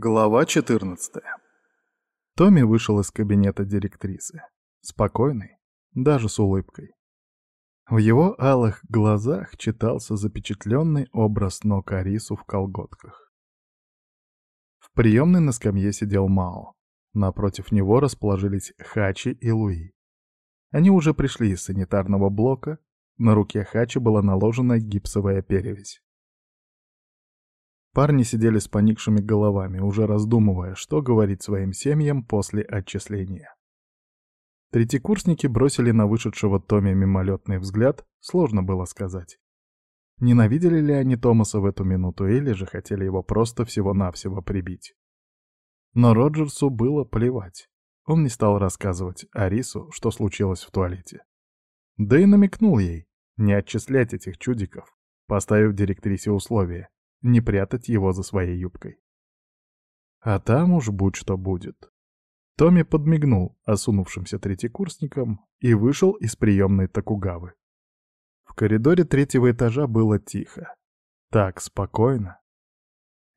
Глава 14. Томми вышел из кабинета директрисы. Спокойный, даже с улыбкой. В его алых глазах читался запечатленный образ ног Арису в колготках. В приемной на скамье сидел Мао. Напротив него расположились Хачи и Луи. Они уже пришли из санитарного блока, на руке Хачи была наложена гипсовая перевязь. Парни сидели с поникшими головами, уже раздумывая, что говорить своим семьям после отчисления. Третьекурсники бросили на вышедшего Томми мимолетный взгляд, сложно было сказать. Ненавидели ли они Томаса в эту минуту или же хотели его просто всего-навсего прибить? Но Роджерсу было плевать. Он не стал рассказывать Арису, что случилось в туалете. Да и намекнул ей не отчислять этих чудиков, поставив директрисе условие не прятать его за своей юбкой. А там уж будь что будет. Томми подмигнул осунувшимся третьекурсникам и вышел из приемной Токугавы. В коридоре третьего этажа было тихо. Так спокойно.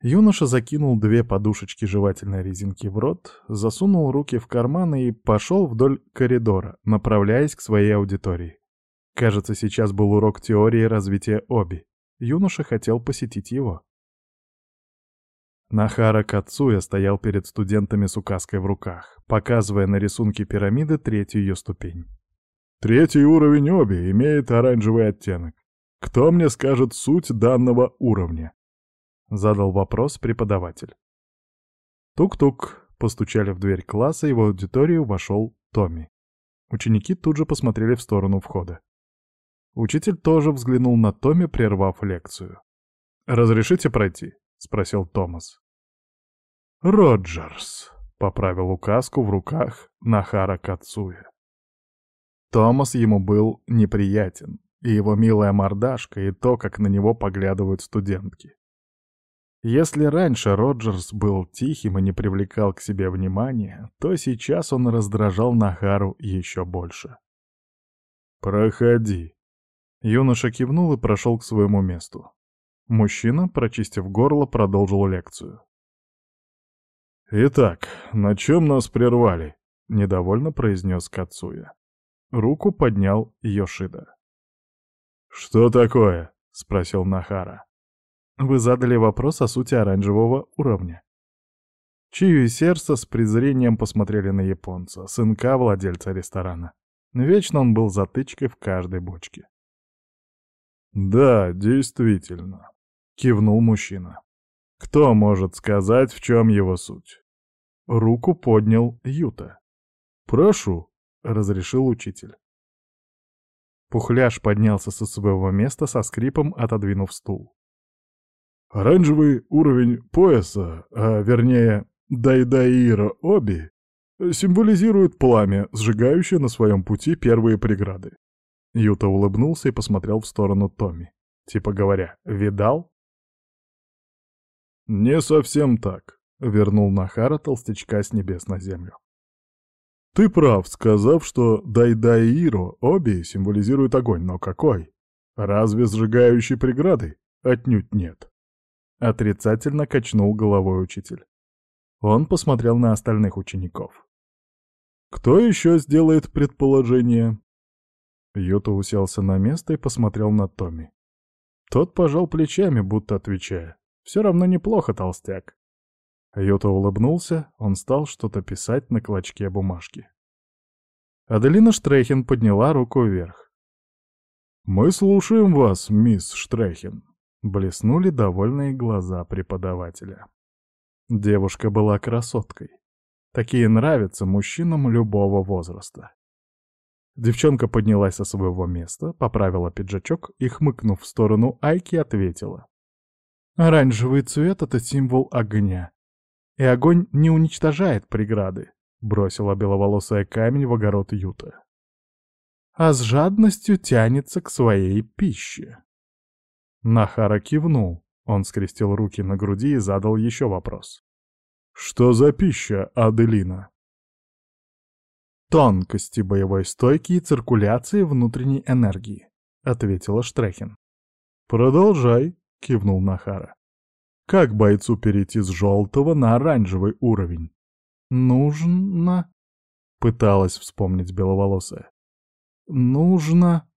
Юноша закинул две подушечки жевательной резинки в рот, засунул руки в карманы и пошел вдоль коридора, направляясь к своей аудитории. Кажется, сейчас был урок теории развития оби юноша хотел посетить его. Нахара Кацуя стоял перед студентами с указкой в руках, показывая на рисунке пирамиды третью ее ступень. «Третий уровень оби имеет оранжевый оттенок. Кто мне скажет суть данного уровня?» — задал вопрос преподаватель. Тук-тук, постучали в дверь класса, и в аудиторию вошел Томми. Ученики тут же посмотрели в сторону входа. Учитель тоже взглянул на Томми, прервав лекцию. «Разрешите пройти?» — спросил Томас. «Роджерс», — поправил указку в руках Нахара Кацуя. Томас ему был неприятен, и его милая мордашка, и то, как на него поглядывают студентки. Если раньше Роджерс был тихим и не привлекал к себе внимания, то сейчас он раздражал Нахару еще больше. «Проходи», Юноша кивнул и прошел к своему месту. Мужчина, прочистив горло, продолжил лекцию. «Итак, на чем нас прервали?» — недовольно произнес Кацуя. Руку поднял Йошида. «Что такое?» — спросил Нахара. «Вы задали вопрос о сути оранжевого уровня». Чию и сердце с презрением посмотрели на японца, сынка владельца ресторана. Вечно он был затычкой в каждой бочке. «Да, действительно», — кивнул мужчина. «Кто может сказать, в чем его суть?» Руку поднял Юта. «Прошу», — разрешил учитель. Пухляш поднялся со своего места со скрипом, отодвинув стул. «Оранжевый уровень пояса, а вернее Дайдаира Оби, символизирует пламя, сжигающее на своем пути первые преграды. Юта улыбнулся и посмотрел в сторону Томми. Типа говоря, «Видал?» «Не совсем так», — вернул Нахара толстячка с небес на землю. «Ты прав, сказав, что Дайдаиро Оби символизирует огонь, но какой? Разве сжигающий преграды? Отнюдь нет». Отрицательно качнул головой учитель. Он посмотрел на остальных учеников. «Кто еще сделает предположение?» Юта уселся на место и посмотрел на Томми. Тот пожал плечами, будто отвечая. «Все равно неплохо, толстяк». Юта улыбнулся, он стал что-то писать на клочке бумажки. Аделина Штрехин подняла руку вверх. «Мы слушаем вас, мисс Штрехин», — блеснули довольные глаза преподавателя. Девушка была красоткой. Такие нравятся мужчинам любого возраста. Девчонка поднялась со своего места, поправила пиджачок и, хмыкнув в сторону Айки, ответила. «Оранжевый цвет — это символ огня. И огонь не уничтожает преграды», — бросила беловолосая камень в огород Юта. «А с жадностью тянется к своей пище». Нахара кивнул. Он скрестил руки на груди и задал еще вопрос. «Что за пища, Аделина?» «Тонкости боевой стойки и циркуляции внутренней энергии», — ответила Штрехин. «Продолжай», — кивнул Нахара. Как бойцу перейти с желтого на оранжевый уровень? Нужно... Пыталась вспомнить беловолосая. Нужно...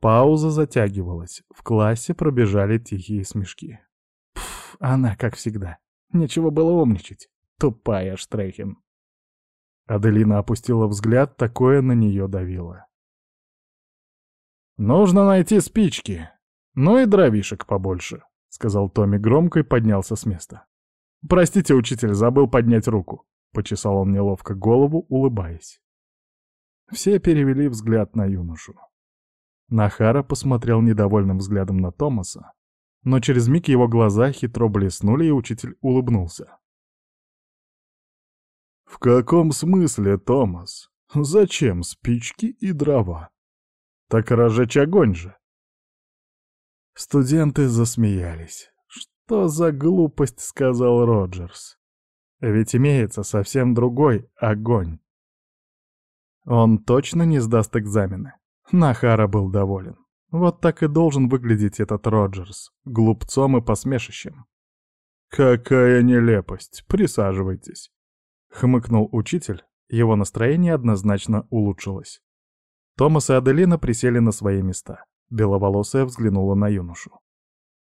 Пауза затягивалась. В классе пробежали тихие смешки. Пф, она, как всегда. Нечего было умничать. Тупая Штрехин. Аделина опустила взгляд, такое на нее давило. «Нужно найти спички. Ну и дровишек побольше», — сказал Томми громко и поднялся с места. «Простите, учитель, забыл поднять руку», — почесал он неловко голову, улыбаясь. Все перевели взгляд на юношу. Нахара посмотрел недовольным взглядом на Томаса, но через миг его глаза хитро блеснули, и учитель улыбнулся. «В каком смысле, Томас? Зачем спички и дрова? Так разжечь огонь же!» Студенты засмеялись. «Что за глупость?» — сказал Роджерс. «Ведь имеется совсем другой огонь». Он точно не сдаст экзамены. Нахара был доволен. Вот так и должен выглядеть этот Роджерс, глупцом и посмешищем. «Какая нелепость! Присаживайтесь!» — хмыкнул учитель, его настроение однозначно улучшилось. Томас и Аделина присели на свои места. Беловолосая взглянула на юношу.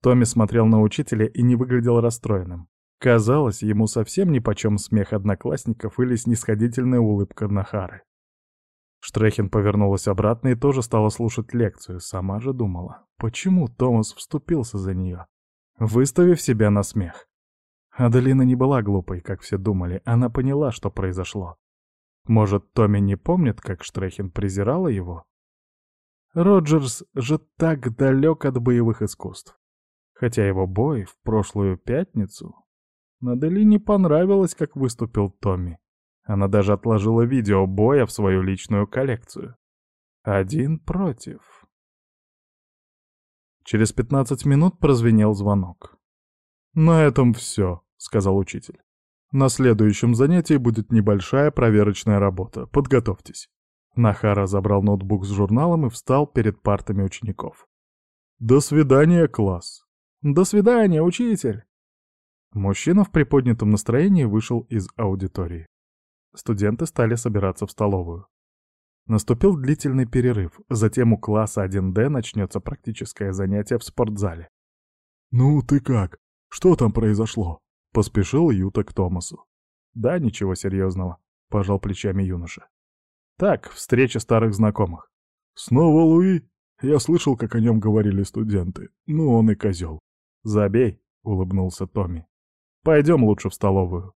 Томми смотрел на учителя и не выглядел расстроенным. Казалось, ему совсем нипочем смех одноклассников или снисходительная улыбка Нахары. Штрехин повернулась обратно и тоже стала слушать лекцию. Сама же думала, почему Томас вступился за нее, выставив себя на смех. Аделина не была глупой, как все думали, она поняла, что произошло. Может, Томми не помнит, как Штрехин презирала его? Роджерс же так далек от боевых искусств. Хотя его бой в прошлую пятницу... Аделине понравилось, как выступил Томми. Она даже отложила видео боя в свою личную коллекцию. Один против. Через 15 минут прозвенел звонок. «На этом все», — сказал учитель. «На следующем занятии будет небольшая проверочная работа. Подготовьтесь». Нахара забрал ноутбук с журналом и встал перед партами учеников. «До свидания, класс!» «До свидания, учитель!» Мужчина в приподнятом настроении вышел из аудитории студенты стали собираться в столовую. Наступил длительный перерыв, затем у класса 1D начнется практическое занятие в спортзале. «Ну, ты как? Что там произошло?» — поспешил Юта к Томасу. «Да, ничего серьезного», — пожал плечами юноша. «Так, встреча старых знакомых». «Снова Луи?» Я слышал, как о нем говорили студенты. Ну, он и козел. «Забей», — улыбнулся Томми. «Пойдем лучше в столовую».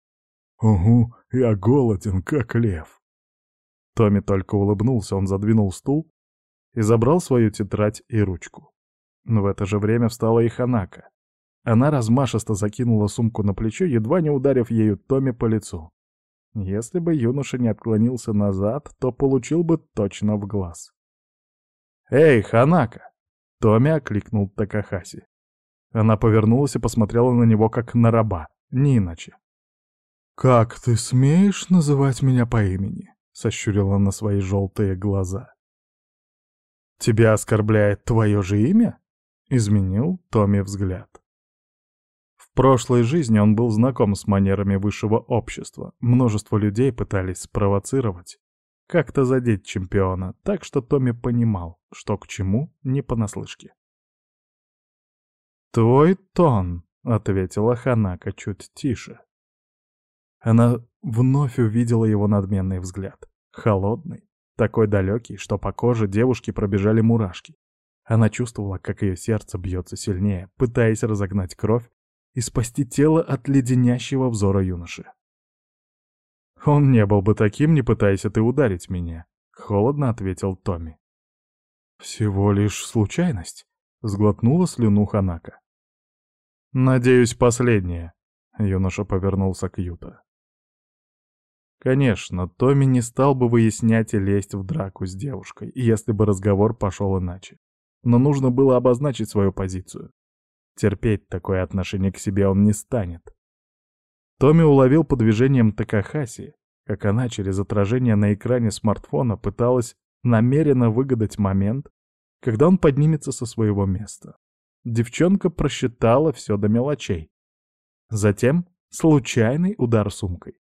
«Угу, я голоден, как лев». Томми только улыбнулся, он задвинул стул и забрал свою тетрадь и ручку. Но в это же время встала и Ханака. Она размашисто закинула сумку на плечо, едва не ударив ею Томми по лицу. Если бы юноша не отклонился назад, то получил бы точно в глаз. «Эй, Ханака!» — Томми окликнул Такахаси. Она повернулась и посмотрела на него как на раба, не иначе. «Как ты смеешь называть меня по имени?» — сощурила на свои желтые глаза. «Тебя оскорбляет твое же имя?» — изменил Томми взгляд. Прошлой жизни он был знаком с манерами высшего общества. Множество людей пытались спровоцировать, как-то задеть чемпиона, так что Томми понимал, что к чему не понаслышке. «Твой тон», — ответила Ханака чуть тише. Она вновь увидела его надменный взгляд. Холодный, такой далекий, что по коже девушки пробежали мурашки. Она чувствовала, как ее сердце бьется сильнее, пытаясь разогнать кровь и спасти тело от леденящего взора юноши. «Он не был бы таким, не пытаясь ты ударить меня», — холодно ответил Томми. «Всего лишь случайность», — сглотнула слюну Ханака. «Надеюсь, последнее», — юноша повернулся к Юта. Конечно, Томми не стал бы выяснять и лезть в драку с девушкой, если бы разговор пошел иначе. Но нужно было обозначить свою позицию. Терпеть такое отношение к себе он не станет. Томми уловил по движениям Такахаси, как она через отражение на экране смартфона пыталась намеренно выгадать момент, когда он поднимется со своего места. Девчонка просчитала все до мелочей. Затем случайный удар сумкой.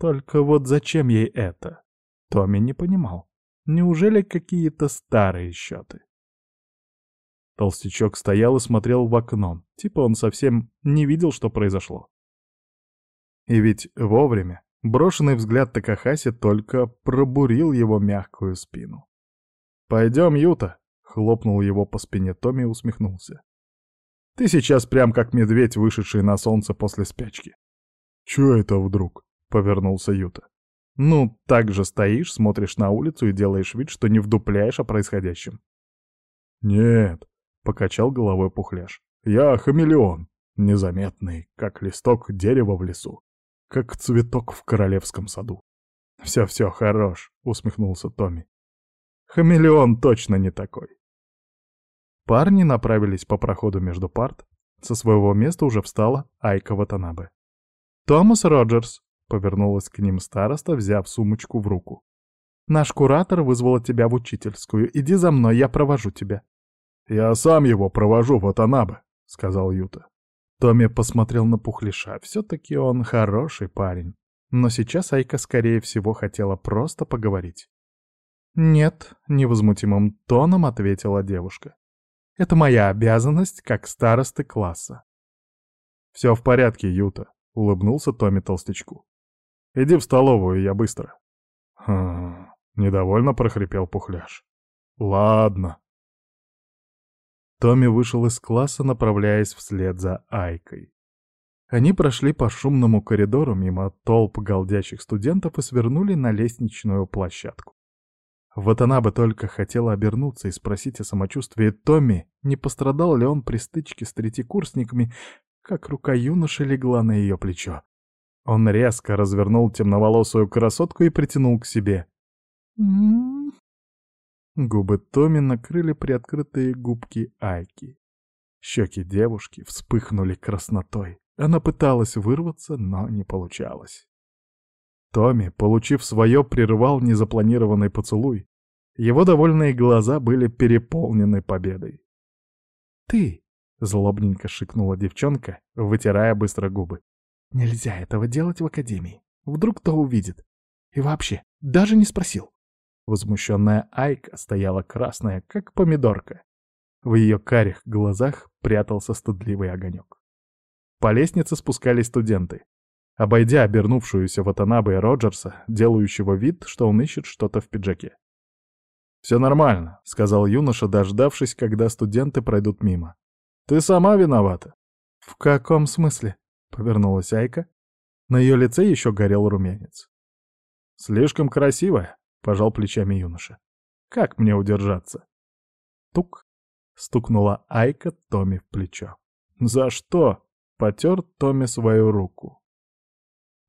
Только вот зачем ей это? Томми не понимал. Неужели какие-то старые счеты? Толстячок стоял и смотрел в окно, типа он совсем не видел, что произошло. И ведь вовремя брошенный взгляд Такахаси только пробурил его мягкую спину. «Пойдем, Юта!» — хлопнул его по спине Томми и усмехнулся. «Ты сейчас прям как медведь, вышедший на солнце после спячки». «Чё это вдруг?» — повернулся Юта. «Ну, так же стоишь, смотришь на улицу и делаешь вид, что не вдупляешь о происходящем». «Нет», — покачал головой Пухляш. «Я хамелеон, незаметный, как листок дерева в лесу, как цветок в королевском саду». «Все-все, хорош», — усмехнулся Томми. «Хамелеон точно не такой». Парни направились по проходу между парт. Со своего места уже встала Айка Ватанабе. «Томас Роджерс», — повернулась к ним староста, взяв сумочку в руку. «Наш куратор вызвал тебя в учительскую. Иди за мной, я провожу тебя». «Я сам его провожу, Ватанабе», — сказал Юта. Томми посмотрел на Пухлиша. Все-таки он хороший парень. Но сейчас Айка, скорее всего, хотела просто поговорить. «Нет», — невозмутимым тоном ответила девушка. «Это моя обязанность как старосты класса». «Все в порядке, Юта», — улыбнулся Томми толстячку. «Иди в столовую, я быстро». «Хм...» — недовольно прохрипел Пухляш. «Ладно». Томми вышел из класса, направляясь вслед за Айкой. Они прошли по шумному коридору мимо толп голдящих студентов и свернули на лестничную площадку. Вот она бы только хотела обернуться и спросить о самочувствии Томми, не пострадал ли он при стычке с третьекурсниками, как рука юноши легла на ее плечо. Он резко развернул темноволосую красотку и притянул к себе. Губы Томми накрыли приоткрытые губки Айки. Щеки девушки вспыхнули краснотой. Она пыталась вырваться, но не получалось. Томми, получив свое, прервал незапланированный поцелуй. Его довольные глаза были переполнены победой. «Ты!» — злобненько шикнула девчонка, вытирая быстро губы. «Нельзя этого делать в академии. Вдруг кто увидит. И вообще, даже не спросил». Возмущенная Айка стояла красная, как помидорка. В ее карих глазах прятался стыдливый огонек. По лестнице спускались студенты. Обойдя обернувшуюся Ватанабе и Роджерса, делающего вид, что он ищет что-то в пиджаке. «Все нормально», — сказал юноша, дождавшись, когда студенты пройдут мимо. «Ты сама виновата». «В каком смысле?» — повернулась Айка. На ее лице еще горел румянец. «Слишком красивая», — пожал плечами юноша. «Как мне удержаться?» Тук! — стукнула Айка Томи в плечо. «За что?» — потер Томи свою руку.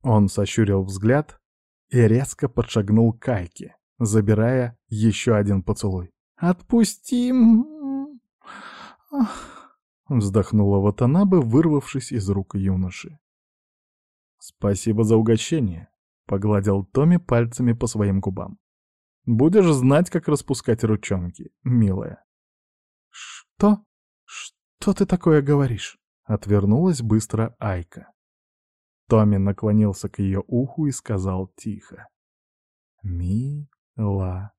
Он сощурил взгляд и резко подшагнул к Айке, забирая еще один поцелуй. «Отпусти!» Вздохнула Ватанабе, вырвавшись из рук юноши. «Спасибо за угощение», — погладил Томми пальцами по своим губам. «Будешь знать, как распускать ручонки, милая». «Что? Что ты такое говоришь?» — отвернулась быстро Айка. Томми наклонился к ее уху и сказал тихо. «Милая».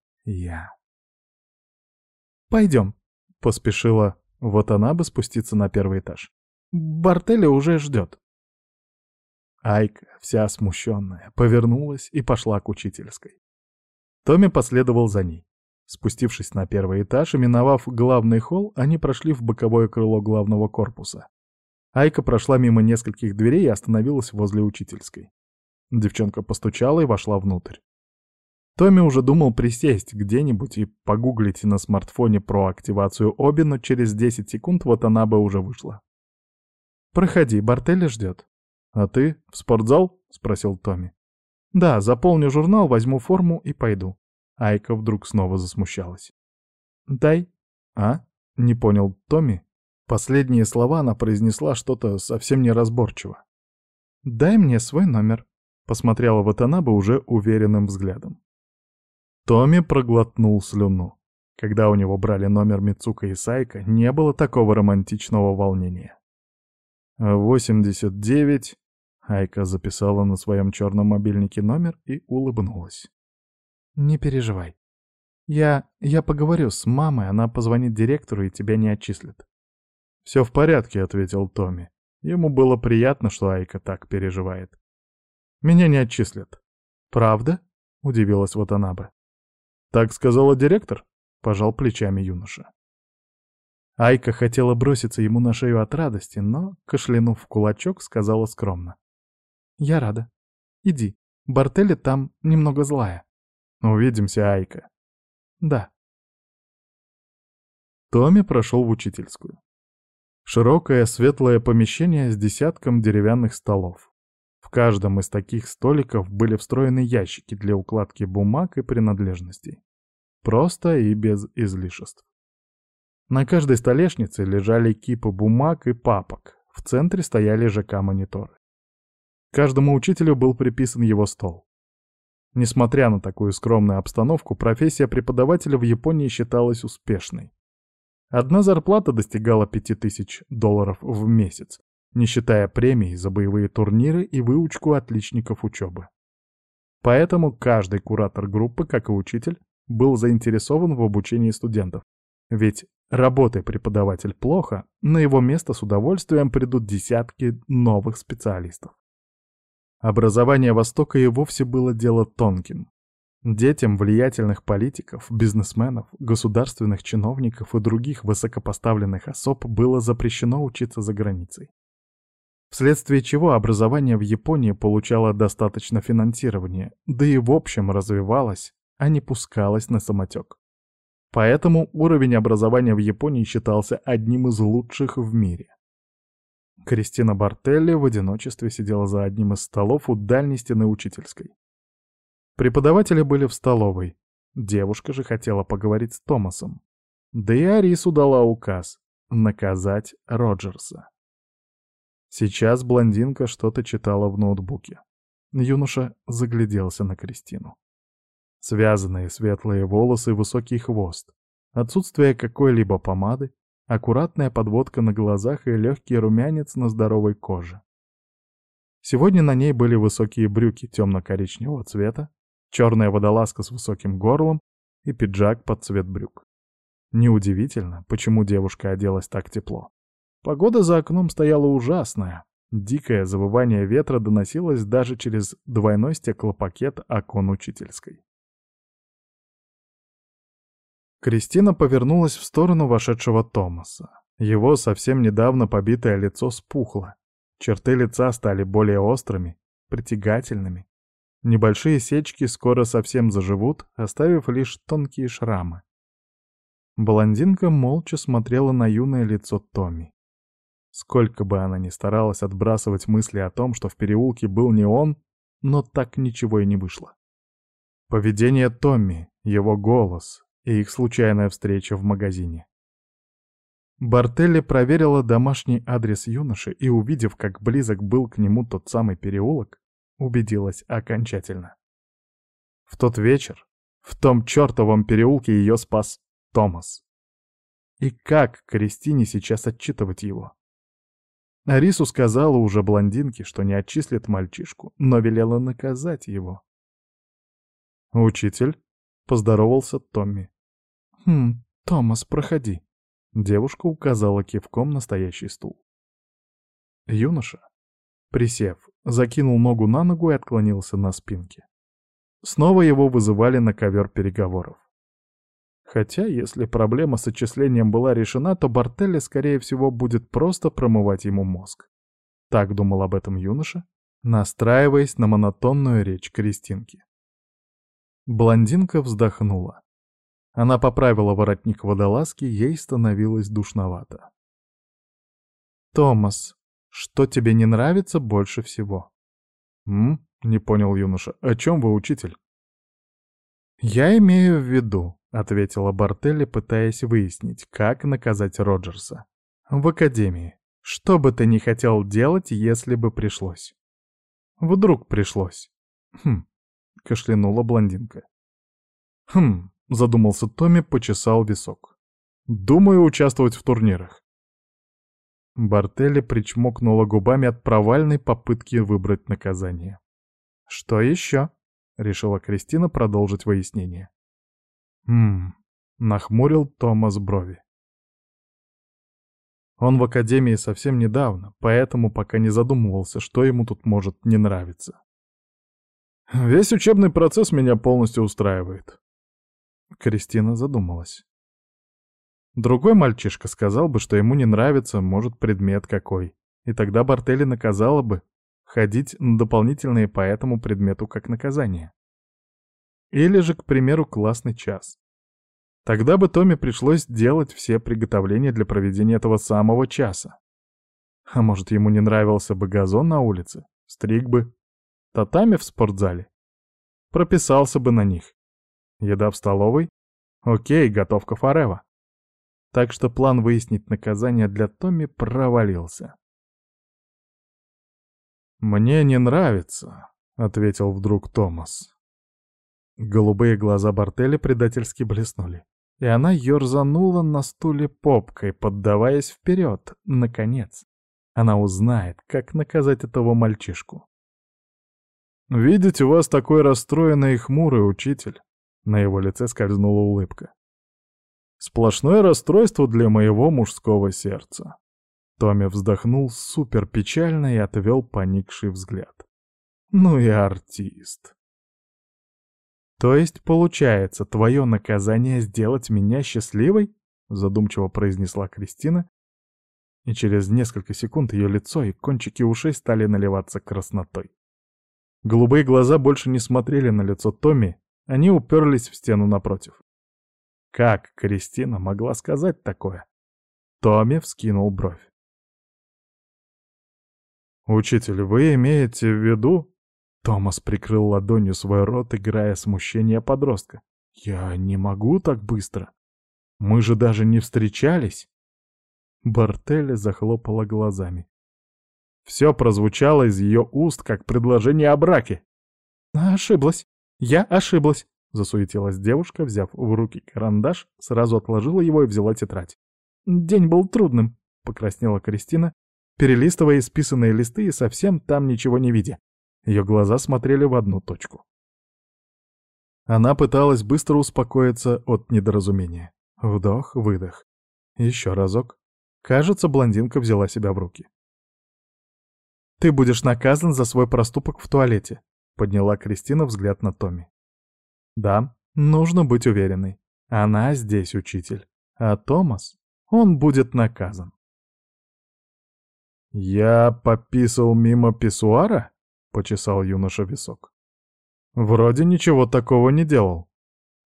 «Пойдем», — поспешила вот она бы спуститься на первый этаж. Бартеля уже ждет. Айка, вся смущенная, повернулась и пошла к учительской. Томми последовал за ней. Спустившись на первый этаж и миновав главный холл, они прошли в боковое крыло главного корпуса. Айка прошла мимо нескольких дверей и остановилась возле учительской. Девчонка постучала и вошла внутрь. Томми уже думал присесть где-нибудь и погуглить на смартфоне про активацию Оби, но через 10 секунд вот она бы уже вышла. «Проходи, Бартелли ждет». «А ты? В спортзал?» — спросил Томми. «Да, заполню журнал, возьму форму и пойду». Айка вдруг снова засмущалась. «Дай». «А?» — не понял Томми. Последние слова она произнесла что-то совсем неразборчиво. «Дай мне свой номер», — посмотрела Ватанаба уже уверенным взглядом. Томми проглотнул слюну. Когда у него брали номер Мицука и Сайка, не было такого романтичного волнения. «Восемьдесят девять...» Айка записала на своем черном мобильнике номер и улыбнулась. «Не переживай. Я... я поговорю с мамой, она позвонит директору и тебя не отчислит». «Все в порядке», — ответил Томми. Ему было приятно, что Айка так переживает. «Меня не отчислят». «Правда?» — удивилась Ватанаба. «Так сказала директор?» — пожал плечами юноша. Айка хотела броситься ему на шею от радости, но, кашлянув в кулачок, сказала скромно. «Я рада. Иди. Бартелли там немного злая». «Увидимся, Айка». «Да». Томми прошел в учительскую. Широкое светлое помещение с десятком деревянных столов. В каждом из таких столиков были встроены ящики для укладки бумаг и принадлежностей. Просто и без излишеств. На каждой столешнице лежали кипы бумаг и папок. В центре стояли ЖК-мониторы. Каждому учителю был приписан его стол. Несмотря на такую скромную обстановку, профессия преподавателя в Японии считалась успешной. Одна зарплата достигала 5000 долларов в месяц, не считая премий за боевые турниры и выучку отличников учебы. Поэтому каждый куратор группы, как и учитель, был заинтересован в обучении студентов. Ведь работая преподаватель плохо, на его место с удовольствием придут десятки новых специалистов. Образование Востока и вовсе было дело тонким. Детям влиятельных политиков, бизнесменов, государственных чиновников и других высокопоставленных особ было запрещено учиться за границей. Вследствие чего образование в Японии получало достаточно финансирования, да и в общем развивалось, а не пускалось на самотек. Поэтому уровень образования в Японии считался одним из лучших в мире. Кристина Бартелли в одиночестве сидела за одним из столов у дальней стены учительской. Преподаватели были в столовой. Девушка же хотела поговорить с Томасом. Да и Арису дала указ — наказать Роджерса. Сейчас блондинка что-то читала в ноутбуке. Юноша загляделся на Кристину. Связанные светлые волосы, высокий хвост, отсутствие какой-либо помады, аккуратная подводка на глазах и легкий румянец на здоровой коже. Сегодня на ней были высокие брюки темно-коричневого цвета, черная водолазка с высоким горлом и пиджак под цвет брюк. Неудивительно, почему девушка оделась так тепло. Погода за окном стояла ужасная. Дикое завывание ветра доносилось даже через двойной стеклопакет окон учительской. Кристина повернулась в сторону вошедшего Томаса. Его совсем недавно побитое лицо спухло. Черты лица стали более острыми, притягательными. Небольшие сечки скоро совсем заживут, оставив лишь тонкие шрамы. Блондинка молча смотрела на юное лицо Томми. Сколько бы она ни старалась отбрасывать мысли о том, что в переулке был не он, но так ничего и не вышло. Поведение Томми, его голос и их случайная встреча в магазине. Бартелли проверила домашний адрес юноши и, увидев, как близок был к нему тот самый переулок, убедилась окончательно. В тот вечер, в том чертовом переулке ее спас Томас. И как Кристине сейчас отчитывать его? Арису сказала уже блондинке, что не отчислит мальчишку, но велела наказать его. «Учитель?» — поздоровался Томми. «Хм, Томас, проходи». Девушка указала кивком на стоящий стул. Юноша, присев, закинул ногу на ногу и отклонился на спинке. Снова его вызывали на ковер переговоров. Хотя, если проблема с отчислением была решена, то Бартелли, скорее всего, будет просто промывать ему мозг. Так думал об этом юноша, настраиваясь на монотонную речь Кристинки. Блондинка вздохнула. Она поправила воротник водолазки, ей становилось душновато. «Томас, что тебе не нравится больше всего?» «М?» — не понял юноша. «О чем вы, учитель?» «Я имею в виду», — ответила Бартелли, пытаясь выяснить, как наказать Роджерса. «В академии. Что бы ты ни хотел делать, если бы пришлось?» «Вдруг пришлось?» «Хм», — кашлянула блондинка. «Хм», — задумался Томми, почесал висок. «Думаю участвовать в турнирах». Бартелли причмокнула губами от провальной попытки выбрать наказание. «Что еще?» — решила Кристина продолжить выяснение. «Хм...» — нахмурил Томас брови. Он в академии совсем недавно, поэтому пока не задумывался, что ему тут может не нравиться. «Весь учебный процесс меня полностью устраивает». Кристина задумалась. Другой мальчишка сказал бы, что ему не нравится, может, предмет какой. И тогда Бартелли наказала бы ходить на дополнительные по этому предмету как наказание. Или же, к примеру, классный час. Тогда бы Томе пришлось делать все приготовления для проведения этого самого часа. А может, ему не нравился бы газон на улице, стриг бы, татами в спортзале? Прописался бы на них. Еда в столовой? Окей, готовка форева так что план выяснить наказание для Томми провалился. «Мне не нравится», — ответил вдруг Томас. Голубые глаза Бартеля предательски блеснули, и она ерзанула на стуле попкой, поддаваясь вперед. Наконец, она узнает, как наказать этого мальчишку. «Видеть у вас такой расстроенный и хмурый учитель», — на его лице скользнула улыбка. Сплошное расстройство для моего мужского сердца. Томми вздохнул супер печально и отвел поникший взгляд. Ну и артист. То есть, получается, твое наказание сделать меня счастливой? Задумчиво произнесла Кристина, и через несколько секунд ее лицо и кончики ушей стали наливаться краснотой. Голубые глаза больше не смотрели на лицо Томми, они уперлись в стену напротив. Как Кристина могла сказать такое? Томми вскинул бровь. «Учитель, вы имеете в виду...» Томас прикрыл ладонью свой рот, играя смущение подростка. «Я не могу так быстро. Мы же даже не встречались». Бартелли захлопала глазами. Все прозвучало из ее уст, как предложение о браке. «Ошиблась. Я ошиблась. Засуетилась девушка, взяв в руки карандаш, сразу отложила его и взяла тетрадь. «День был трудным», — покраснела Кристина, перелистывая исписанные листы и совсем там ничего не видя. Ее глаза смотрели в одну точку. Она пыталась быстро успокоиться от недоразумения. Вдох, выдох. Еще разок. Кажется, блондинка взяла себя в руки. «Ты будешь наказан за свой проступок в туалете», — подняла Кристина взгляд на Томми. Да, нужно быть уверенной. Она здесь учитель. А Томас, он будет наказан. «Я пописал мимо писсуара?» — почесал юноша висок. «Вроде ничего такого не делал».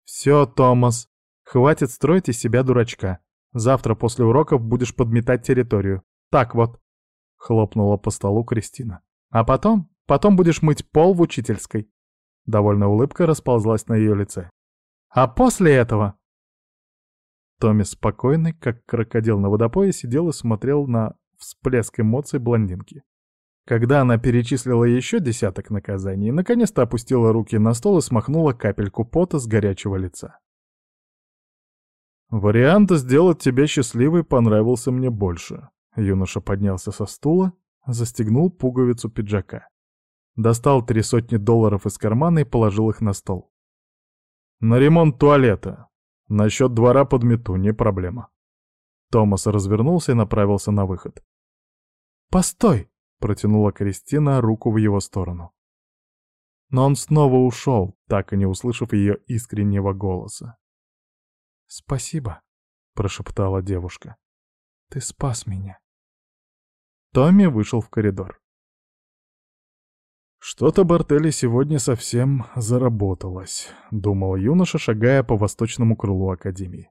«Все, Томас, хватит строить из себя дурачка. Завтра после уроков будешь подметать территорию. Так вот», — хлопнула по столу Кристина. «А потом, потом будешь мыть пол в учительской. Довольно улыбка расползлась на ее лице. «А после этого...» Томми спокойный, как крокодил на водопое, сидел и смотрел на всплеск эмоций блондинки. Когда она перечислила еще десяток наказаний, наконец-то опустила руки на стол и смахнула капельку пота с горячего лица. «Вариант сделать тебя счастливой понравился мне больше». Юноша поднялся со стула, застегнул пуговицу пиджака. Достал три сотни долларов из кармана и положил их на стол. «На ремонт туалета. Насчет двора под мету, не проблема». Томас развернулся и направился на выход. «Постой!» — протянула Кристина руку в его сторону. Но он снова ушел, так и не услышав ее искреннего голоса. «Спасибо», — прошептала девушка. «Ты спас меня». Томми вышел в коридор. «Что-то Бартелли сегодня совсем заработалось», — думал юноша, шагая по восточному крылу Академии.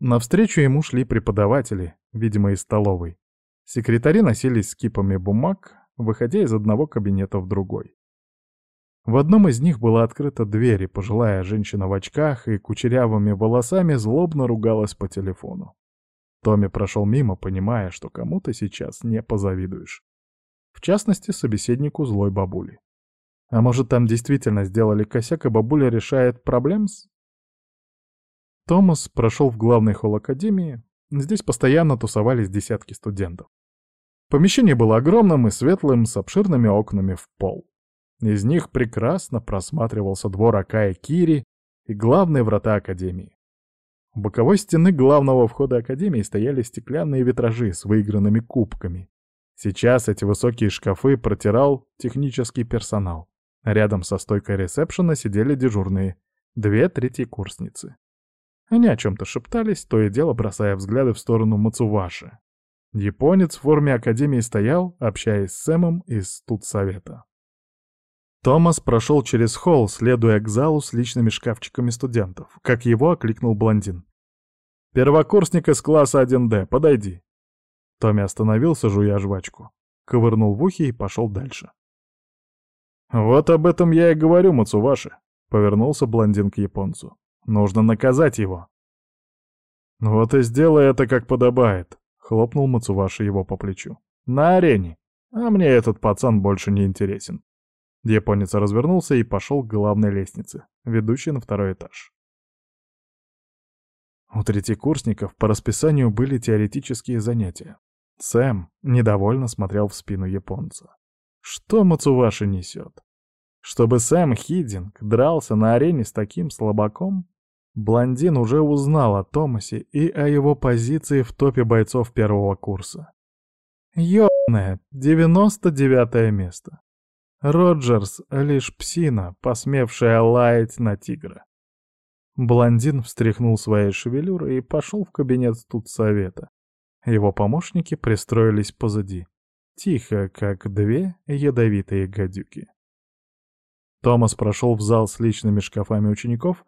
Навстречу ему шли преподаватели, видимо, из столовой. Секретари носились с кипами бумаг, выходя из одного кабинета в другой. В одном из них была открыта дверь, и пожилая женщина в очках и кучерявыми волосами злобно ругалась по телефону. Томми прошел мимо, понимая, что кому-то сейчас не позавидуешь. В частности, собеседнику злой бабули. А может, там действительно сделали косяк, и бабуля решает проблем с... Томас прошел в главный холл Академии. Здесь постоянно тусовались десятки студентов. Помещение было огромным и светлым, с обширными окнами в пол. Из них прекрасно просматривался двор Акая Кири и главные врата Академии. У боковой стены главного входа Академии стояли стеклянные витражи с выигранными кубками. Сейчас эти высокие шкафы протирал технический персонал. Рядом со стойкой ресепшена сидели дежурные, две третьекурсницы. Они о чем-то шептались, то и дело бросая взгляды в сторону Мацуваши. Японец в форме Академии стоял, общаясь с Сэмом из студсовета. Томас прошел через холл, следуя к залу с личными шкафчиками студентов, как его окликнул блондин. «Первокурсник из класса 1D, подойди». Томми остановился, жуя жвачку, ковырнул в ухе и пошел дальше. «Вот об этом я и говорю, Мацуваши», — повернулся блондин к японцу. «Нужно наказать его». «Вот и сделай это как подобает», — хлопнул Мацуваши его по плечу. «На арене. А мне этот пацан больше не интересен». Японец развернулся и пошел к главной лестнице, ведущей на второй этаж. У третьекурсников по расписанию были теоретические занятия. Сэм недовольно смотрел в спину японца. Что Мацуваши несет? Чтобы Сэм Хиддинг дрался на арене с таким слабаком? Блондин уже узнал о Томасе и о его позиции в топе бойцов первого курса. Ёбаное, 99 место. Роджерс — лишь псина, посмевшая лаять на тигра. Блондин встряхнул своей шевелюрой и пошел в кабинет студсовета. Его помощники пристроились позади, тихо, как две ядовитые гадюки. Томас прошел в зал с личными шкафами учеников.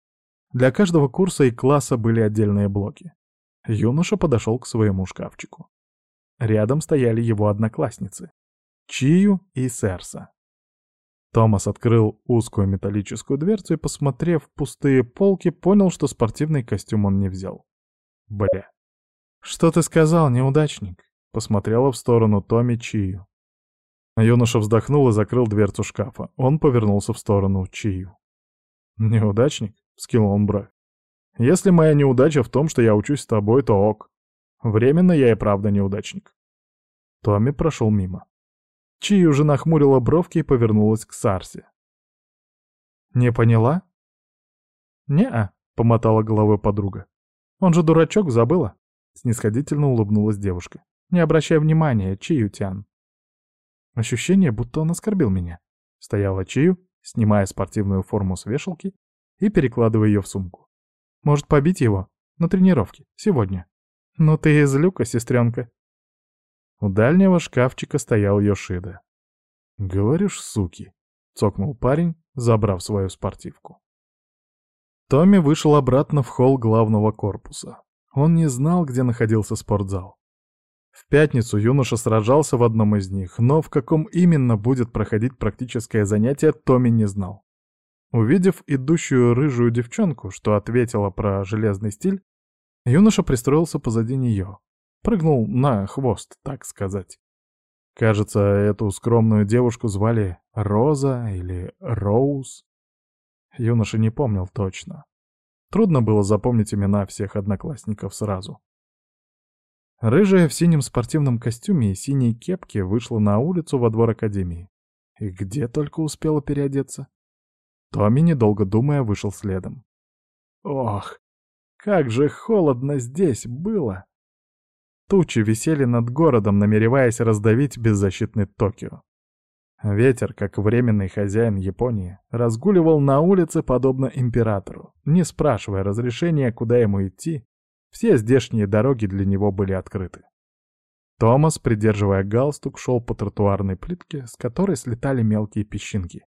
Для каждого курса и класса были отдельные блоки. Юноша подошел к своему шкафчику. Рядом стояли его одноклассницы — Чию и Серса. Томас открыл узкую металлическую дверцу и, посмотрев пустые полки, понял, что спортивный костюм он не взял. Бля. «Что ты сказал, неудачник?» — посмотрела в сторону Томи Чию. Юноша вздохнул и закрыл дверцу шкафа. Он повернулся в сторону Чию. «Неудачник?» — скинул он бровь. «Если моя неудача в том, что я учусь с тобой, то ок. Временно я и правда неудачник». Томми прошел мимо. Чи уже нахмурила бровки и повернулась к Сарсе. «Не поняла?» «Не-а», — помотала головой подруга. «Он же дурачок, забыла?» Снисходительно улыбнулась девушка. «Не обращай внимания, Чию Тян». Ощущение, будто он оскорбил меня. Стояла Чию, снимая спортивную форму с вешалки и перекладывая ее в сумку. «Может, побить его? На тренировке. Сегодня». «Ну ты из люка, сестренка», у дальнего шкафчика стоял Йошида. «Говоришь, суки!» — цокнул парень, забрав свою спортивку. Томми вышел обратно в холл главного корпуса. Он не знал, где находился спортзал. В пятницу юноша сражался в одном из них, но в каком именно будет проходить практическое занятие, Томми не знал. Увидев идущую рыжую девчонку, что ответила про железный стиль, юноша пристроился позади нее, Прыгнул на хвост, так сказать. Кажется, эту скромную девушку звали Роза или Роуз. Юноша не помнил точно. Трудно было запомнить имена всех одноклассников сразу. Рыжая в синем спортивном костюме и синей кепке вышла на улицу во двор Академии. И где только успела переодеться. Томми, недолго думая, вышел следом. Ох, как же холодно здесь было! Тучи висели над городом, намереваясь раздавить беззащитный Токио. Ветер, как временный хозяин Японии, разгуливал на улице подобно императору, не спрашивая разрешения, куда ему идти, все здешние дороги для него были открыты. Томас, придерживая галстук, шел по тротуарной плитке, с которой слетали мелкие песчинки.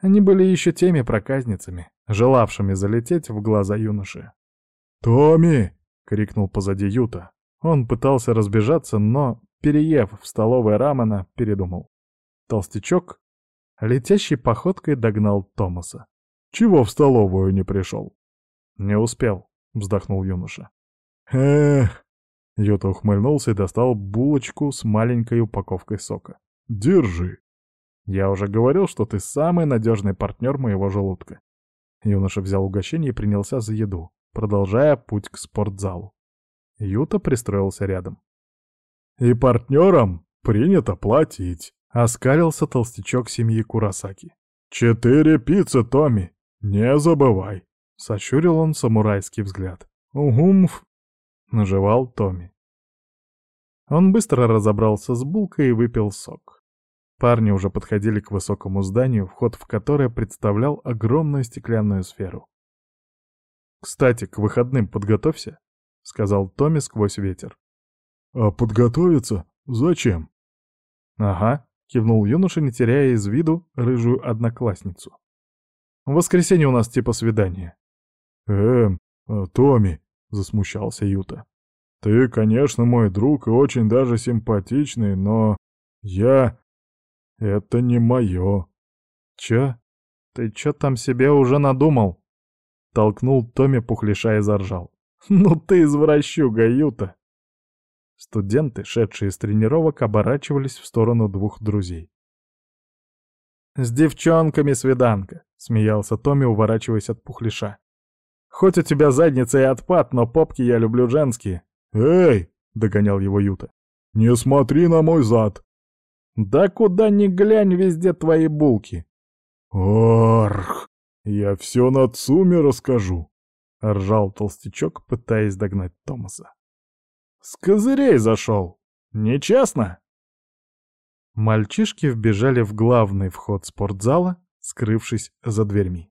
Они были еще теми проказницами, желавшими залететь в глаза юноши. «Томми!» — крикнул позади Юта, он пытался разбежаться, но, переев в столовой рамена, передумал. Толстячок летящей походкой догнал Томаса. «Чего в столовую не пришел?» «Не успел», — вздохнул юноша. «Эх!» — Юта ухмыльнулся и достал булочку с маленькой упаковкой сока. «Держи!» «Я уже говорил, что ты самый надежный партнер моего желудка». Юноша взял угощение и принялся за еду, продолжая путь к спортзалу. Юта пристроился рядом. «И партнером принято платить», — оскалился толстячок семьи Курасаки. «Четыре пиццы, Томми, не забывай», — сощурил он самурайский взгляд. «Угумф», — наживал Томми. Он быстро разобрался с булкой и выпил сок. Парни уже подходили к высокому зданию, вход в которое представлял огромную стеклянную сферу. «Кстати, к выходным подготовься», — сказал Томми сквозь ветер. «А подготовиться? Зачем?» «Ага», — кивнул юноша, не теряя из виду рыжую одноклассницу. «В воскресенье у нас типа свидание». «Эм, а, Томми», — засмущался Юта. «Ты, конечно, мой друг и очень даже симпатичный, но я... Это не мое». «Чё? Ты чё там себе уже надумал?» Толкнул Томми пухлиша и заржал. «Ну ты извращуга, Юта!» Студенты, шедшие с тренировок, оборачивались в сторону двух друзей. «С девчонками свиданка», — смеялся Томми, уворачиваясь от пухлиша. «Хоть у тебя задница и отпад, но попки я люблю женские». «Эй!» — догонял его Юта. «Не смотри на мой зад!» «Да куда ни глянь, везде твои булки!» «Орх! Я все на Цуме расскажу!» — ржал толстячок, пытаясь догнать Томаса. С козырей зашел. Нечестно. Мальчишки вбежали в главный вход спортзала, скрывшись за дверьми.